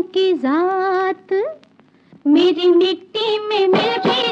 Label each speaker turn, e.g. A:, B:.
A: की जात। मेरी मिट्टी में मैं भी